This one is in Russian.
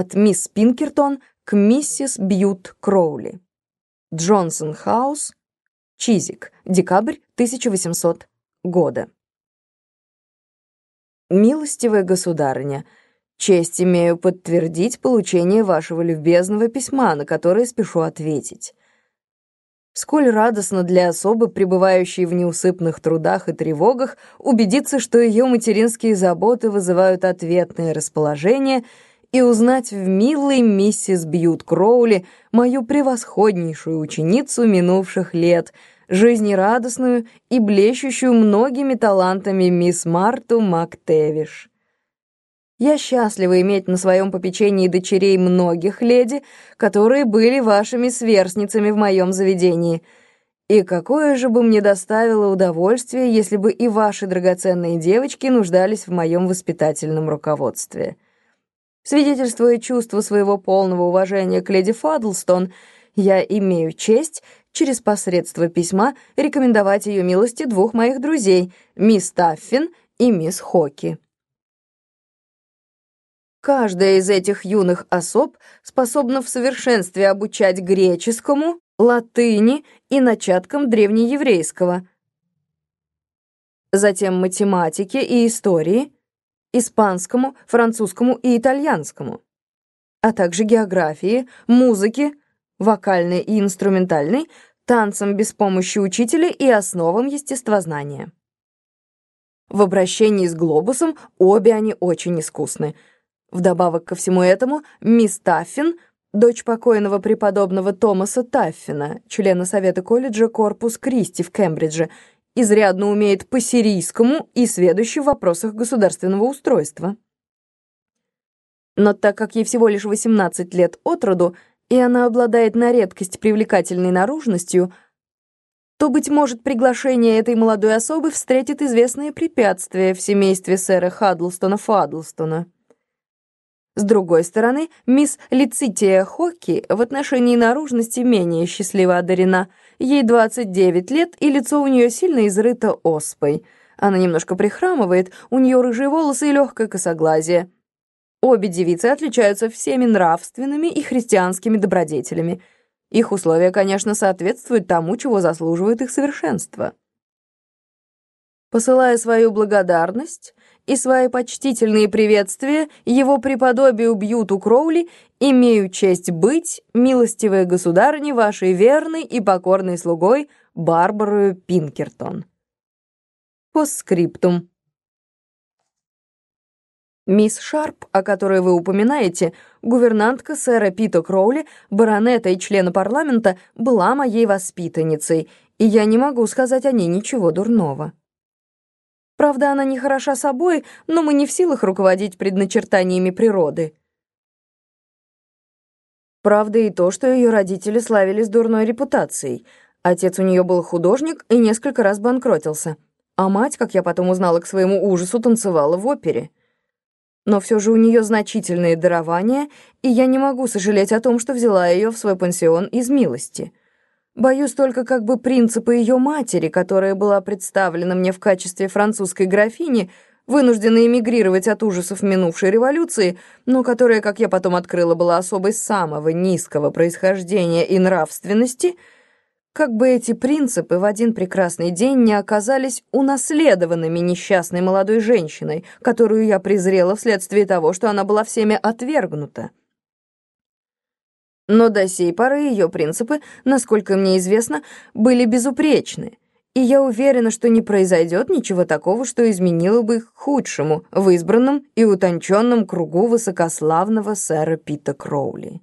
От мисс Пинкертон к миссис Бьют Кроули. Джонсон Хаус, Чизик, декабрь 1800 года. Милостивая государыня, честь имею подтвердить получение вашего любезного письма, на которое спешу ответить. Сколь радостно для особы, пребывающей в неусыпных трудах и тревогах, убедиться, что ее материнские заботы вызывают ответное расположение, и узнать в милой миссис Бьют Кроули мою превосходнейшую ученицу минувших лет, жизнерадостную и блещущую многими талантами мисс Марту МакТевиш. Я счастлива иметь на своем попечении дочерей многих леди, которые были вашими сверстницами в моем заведении. И какое же бы мне доставило удовольствие, если бы и ваши драгоценные девочки нуждались в моем воспитательном руководстве. Свидетельствуя чувство своего полного уважения к леди Фадлстон, я имею честь через посредство письма рекомендовать ее милости двух моих друзей, мисс Таффин и мисс Хоки. Каждая из этих юных особ способна в совершенстве обучать греческому, латыни и начаткам древнееврейского, затем математике и истории, испанскому, французскому и итальянскому, а также географии, музыке, вокальной и инструментальной, танцам без помощи учителя и основам естествознания. В обращении с глобусом обе они очень искусны — Вдобавок ко всему этому, мисс Таффин, дочь покойного преподобного Томаса Таффина, члена Совета колледжа Корпус Кристи в Кембридже, изрядно умеет по-сирийскому и сведущий в вопросах государственного устройства. Но так как ей всего лишь 18 лет от роду, и она обладает на редкость привлекательной наружностью, то, быть может, приглашение этой молодой особы встретит известные препятствия в семействе сэра Хадлстона Фадлстона. С другой стороны, мисс Лицития Хокки в отношении наружности менее счастливо одарена. Ей 29 лет, и лицо у нее сильно изрыто оспой. Она немножко прихрамывает, у нее рыжие волосы и легкое косоглазие. Обе девицы отличаются всеми нравственными и христианскими добродетелями. Их условия, конечно, соответствуют тому, чего заслуживает их совершенство. Посылая свою благодарность, и свои почтительные приветствия его преподобию Бьюту Кроули имею честь быть, милостивая государыня, вашей верной и покорной слугой Барбарою Пинкертон. Постскриптум. Мисс Шарп, о которой вы упоминаете, гувернантка сэра Пита Кроули, баронета и члена парламента, была моей воспитанницей, и я не могу сказать о ней ничего дурного. Правда, она не хороша собой, но мы не в силах руководить предначертаниями природы. Правда и то, что ее родители славились дурной репутацией. Отец у нее был художник и несколько раз банкротился. А мать, как я потом узнала к своему ужасу, танцевала в опере. Но все же у нее значительные дарования, и я не могу сожалеть о том, что взяла ее в свой пансион из милости. Боюсь только как бы принципы ее матери, которая была представлена мне в качестве французской графини, вынуждена эмигрировать от ужасов минувшей революции, но которая, как я потом открыла, была особой самого низкого происхождения и нравственности, как бы эти принципы в один прекрасный день не оказались унаследованными несчастной молодой женщиной, которую я презрела вследствие того, что она была всеми отвергнута. Но до сей поры ее принципы, насколько мне известно, были безупречны, и я уверена, что не произойдет ничего такого, что изменило бы их худшему в избранном и утонченном кругу высокославного сэра Пита Кроули.